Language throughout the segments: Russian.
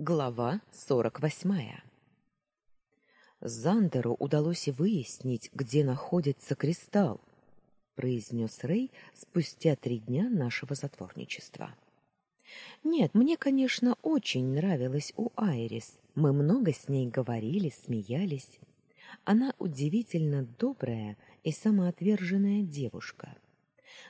Глава сорок восьмая. Зандеру удалось выяснить, где находится кристалл, произнес Рей спустя три дня нашего затворничества. Нет, мне, конечно, очень нравилось у Айрис. Мы много с ней говорили, смеялись. Она удивительно добрая и самоотверженная девушка.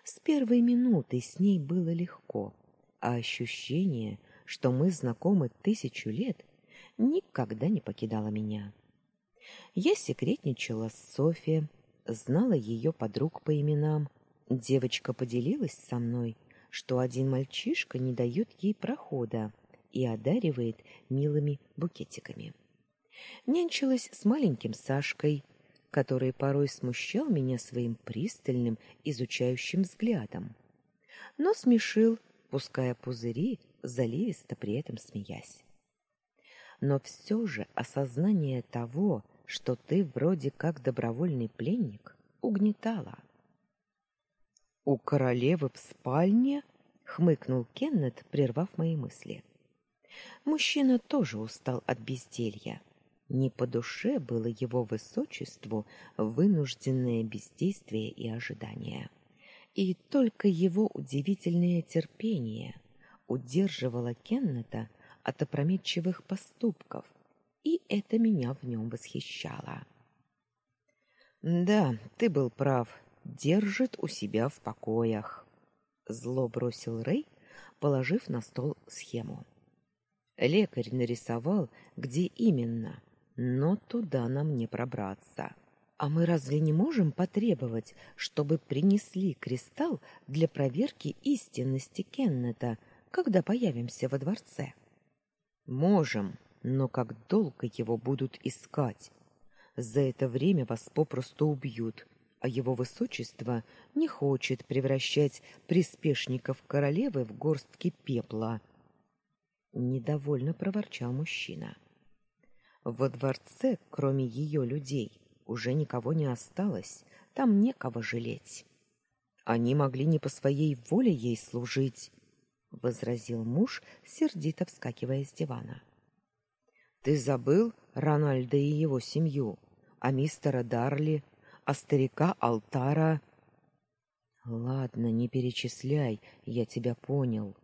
С первой минуты с ней было легко, а ощущение, что мы знакомы тысячу лет, никогда не покидало меня. Я секретничала с Софи, знала ее подруг по именам. Девочка поделилась со мной, что один мальчишка не дает ей прохода и одаривает милыми букетиками. Нянчилась с маленьким Сашкой, который порой смущал меня своим пристальным, изучающим взглядом, но смешил, пуская пузыри заливисто при этом смеясь. Но все же осознание того, что ты вроде как добровольный пленник, угнетало. У королевы в спальне хмыкнул Кеннет, прервав мои мысли. Мужчина тоже устал от безделья. Не по душе было его высочеству вынужденное бездействие и ожидание. И только его удивительное терпение удерживала Кеннета от опрометчивых поступков, и это меня в нем восхищало. Да, ты был прав. Держит у себя в покоях, зло бросил Рей, положив на стол схему. Лекарь нарисовал, где именно, но туда нам не пробраться. А мы разве не можем потребовать, чтобы принесли кристалл для проверки истинности Кеннета когда появимся во дворце. Можем, но как долго его будут искать? За это время вас попросту убьют, а его высочество не хочет превращать приспешников королевы в горстки пепла. Недовольно проворчал мужчина. Во дворце, кроме ее людей, уже никого не осталось, там некого жалеть. Они могли не по своей воле ей служить, возразил муж, сердито вскакивая с дивана. Ты забыл Рональда и его семью, а мистера Дарли, а старика Алтара? Ладно, не перечисляй, я тебя понял,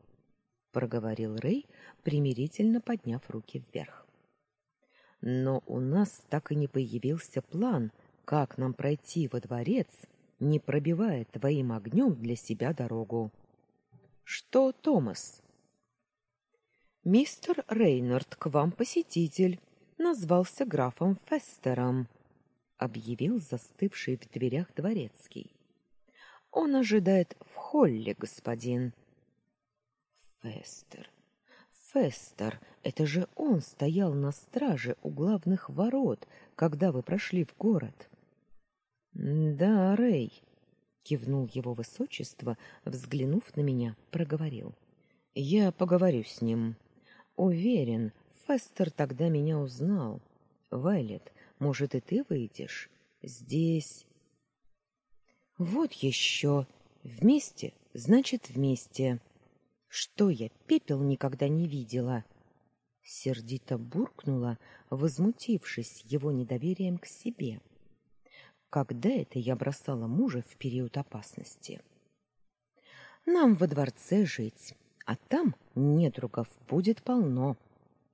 проговорил Рей, примирительно подняв руки вверх. Но у нас так и не появился план, как нам пройти во дворец, не пробивая твоим огнем для себя дорогу. Что, Томас? Мистер Рейнард к вам посетитель, назвался графом Фестером, объявил застывший в дверях дворецкий. Он ожидает в холле, господин. Фестер. Фестер, это же он стоял на страже у главных ворот, когда вы прошли в город. Да, Рей, кивнул его высочество, взглянув на меня, проговорил: "Я поговорю с ним. Уверен, Фестер тогда меня узнал. Вайлет, может, и ты выйдешь? Здесь Вот еще. Вместе, значит, вместе. Что я пепел никогда не видела?" сердито буркнула, возмутившись его недоверием к себе. Когда это я бросала мужа в период опасности? Нам во дворце жить, а там недругов будет полно.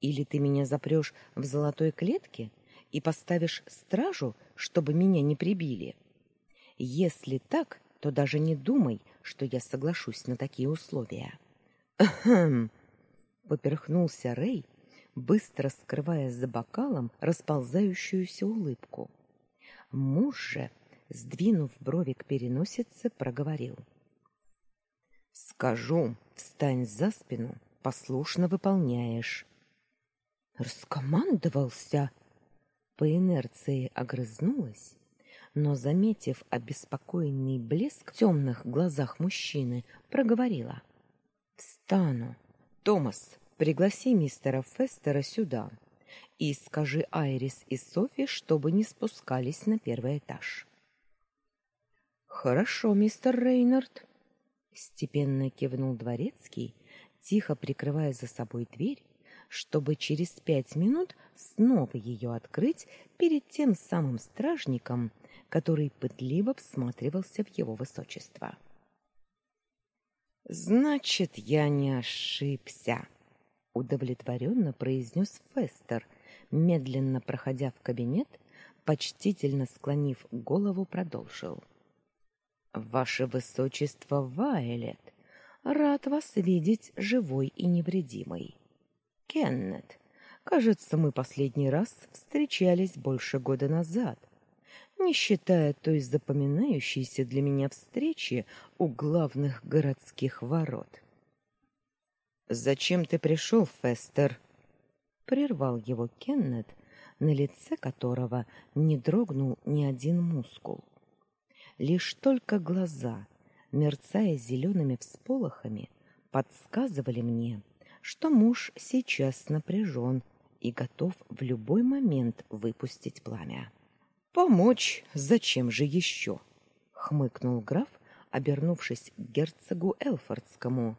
Или ты меня запрёшь в золотой клетке и поставишь стражу, чтобы меня не прибили? Если так, то даже не думай, что я соглашусь на такие условия. Ахм. Поперхнулся Рей, быстро скрывая за бокалом расползающуюся улыбку. Муж же, сдвинув брови к переносице, проговорил: "Скажу, встань за спину, послушно выполняешь". Раскомандовался. По инерции огрызнулась, но заметив обеспокоенный блеск в темных глазах мужчины, проговорила: "Встану. Томас, пригласи мистера Фестера сюда" и скажи Айрис и Софи, чтобы не спускались на первый этаж. Хорошо, мистер Рейнард, степенно кивнул дворецкий, тихо прикрывая за собой дверь, чтобы через пять минут снова ее открыть перед тем самым стражником, который пытливо всматривался в его высочество. Значит, я не ошибся, удовлетворенно произнес Фестер, медленно проходя в кабинет, почтительно склонив голову, продолжил: Ваше высочество Вайлет, рад вас видеть живой и невредимой. Кеннет, кажется, мы последний раз встречались больше года назад, не считая той запоминающейся для меня встречи у главных городских ворот. Зачем ты пришел, Фестер? Прервал его Кеннет, на лице которого не дрогнул ни один мускул. Лишь только глаза, мерцая зелеными всполохами, подсказывали мне, что муж сейчас напряжен и готов в любой момент выпустить пламя. Помочь? Зачем же еще? хмыкнул граф, обернувшись к герцогу Элфордскому.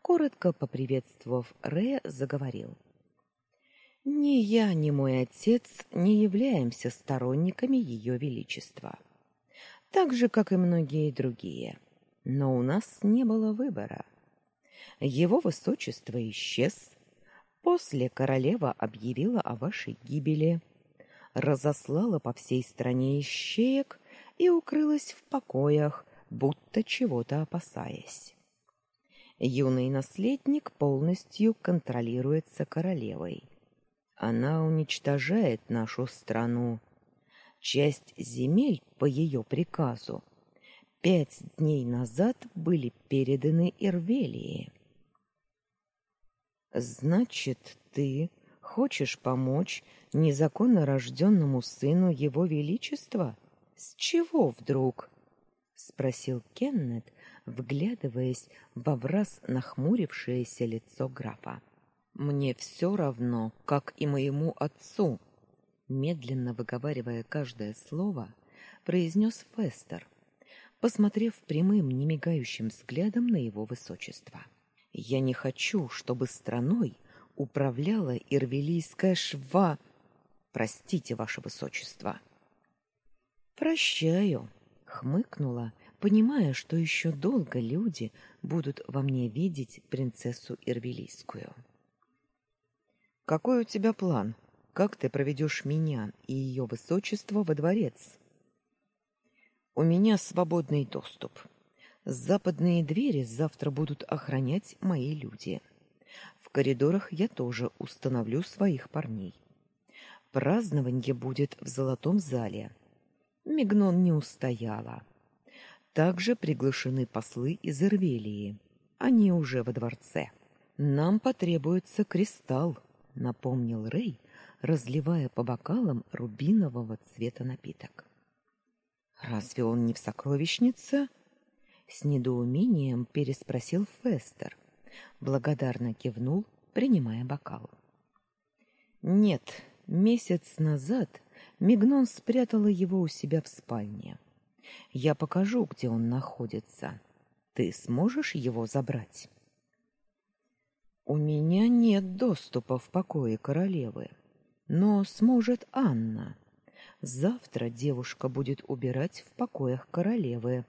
Коротко поприветствовав Рея, заговорил: Ни я, ни мой отец не являемся сторонниками ее величества так же, как и многие другие. Но у нас не было выбора. Его высочество исчез. После королева объявила о вашей гибели, разослала по всей стране ищеек и укрылась в покоях, будто чего-то опасаясь. Юный наследник полностью контролируется королевой. Она уничтожает нашу страну, часть земель по ее приказу пять дней назад были переданы Ирвелии. Значит, ты хочешь помочь незаконно рожденному сыну его величества? С чего вдруг? спросил Кеннет, вглядываясь во враз нахмурившееся лицо графа. Мне все равно, как и моему отцу, медленно выговаривая каждое слово, произнес Фестер, посмотрев прямым, немигающим взглядом на его высочество. Я не хочу, чтобы страной управляла ирвелийская шва. Простите, ваше высочество. Прощаю, хмыкнула, понимая, что еще долго люди будут во мне видеть принцессу ирвелийскую. Какой у тебя план? Как ты проведешь меня и ее высочество во дворец? У меня свободный доступ. Западные двери завтра будут охранять мои люди. В коридорах я тоже установлю своих парней. Празднование будет в золотом зале. Мигнон не устояла. Также приглашены послы из Ирвелии. Они уже во дворце. Нам потребуется кристалл, напомнил Рей, разливая по бокалам рубинового цвета напиток. Разве он не в сокровищнице? С недоумением переспросил Фестер, благодарно кивнул, принимая бокал. Нет, месяц назад Мигнон спрятала его у себя в спальне. Я покажу, где он находится. Ты сможешь его забрать? У меня нет доступа в покои королевы. Но сможет Анна. Завтра девушка будет убирать в покоях королевы,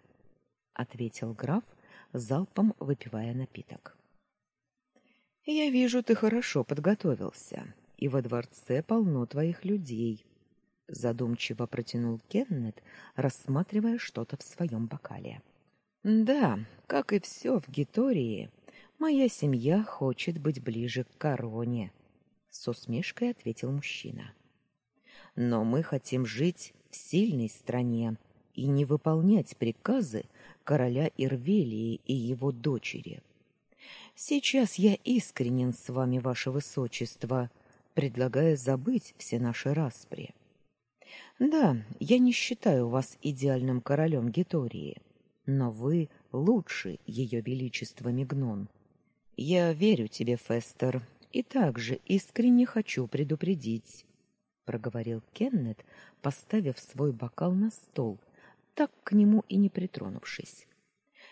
ответил граф, залпом выпивая напиток. Я вижу, ты хорошо подготовился, и во дворце полно твоих людей, задумчиво протянул Кеннет, рассматривая что-то в своем бокале. Да, как и все в Гитории, моя семья хочет быть ближе к короне с усмешкой ответил мужчина. Но мы хотим жить в сильной стране и не выполнять приказы короля Ирвелии и его дочери. Сейчас я искренен с вами, ваше высочество, предлагая забыть все наши распри. Да, я не считаю вас идеальным королем Гитории, но вы лучше ее величества Мигнон. Я верю тебе, Фестер, и также искренне хочу предупредить, проговорил Кеннет, поставив свой бокал на стол, так к нему и не притронувшись.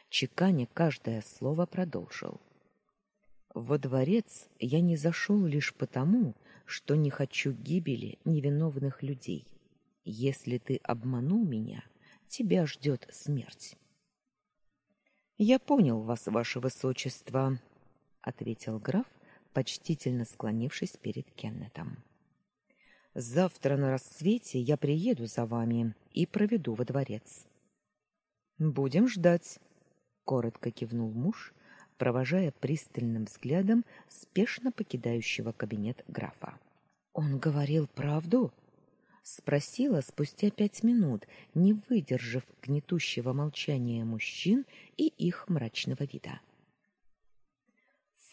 Чеканя каждое слово продолжил. Во дворец я не зашел лишь потому, что не хочу гибели невиновных людей. Если ты обманул меня, тебя ждет смерть. Я понял вас, ваше высочество, ответил граф, почтительно склонившись перед Кеннетом. Завтра на рассвете я приеду за вами и проведу во дворец. Будем ждать, коротко кивнул муж, провожая пристальным взглядом спешно покидающего кабинет графа. Он говорил правду? спросила спустя пять минут, не выдержав гнетущего молчания мужчин и их мрачного вида.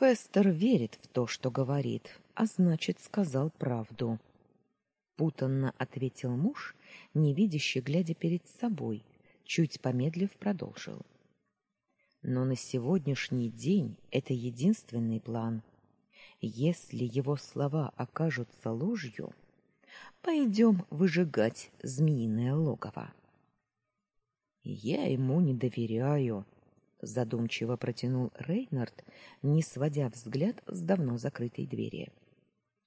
Фестер верит в то, что говорит, а значит, сказал правду путанно ответил муж, невидяще глядя перед собой, чуть помедлив продолжил. Но на сегодняшний день это единственный план. Если его слова окажутся ложью, пойдем выжигать змеиное логово. Я ему не доверяю, задумчиво протянул Рейнард, не сводя взгляд с давно закрытой двери.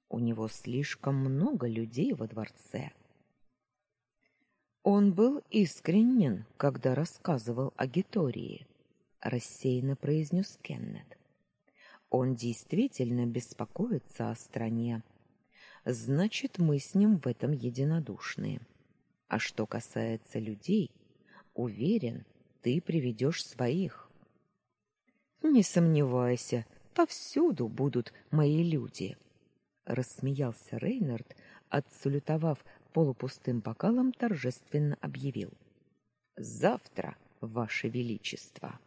У него слишком много людей во дворце. Он был искренен, когда рассказывал о Гитории, рассеянно произнес Кеннет. Он действительно беспокоится о стране. Значит, мы с ним в этом единодушны. А что касается людей, уверен, ты приведешь своих. Не сомневайся, повсюду будут мои люди рассмеялся Рейнард, отсалютовав полупустым бокалом, торжественно объявил: "Завтра, ваше величество".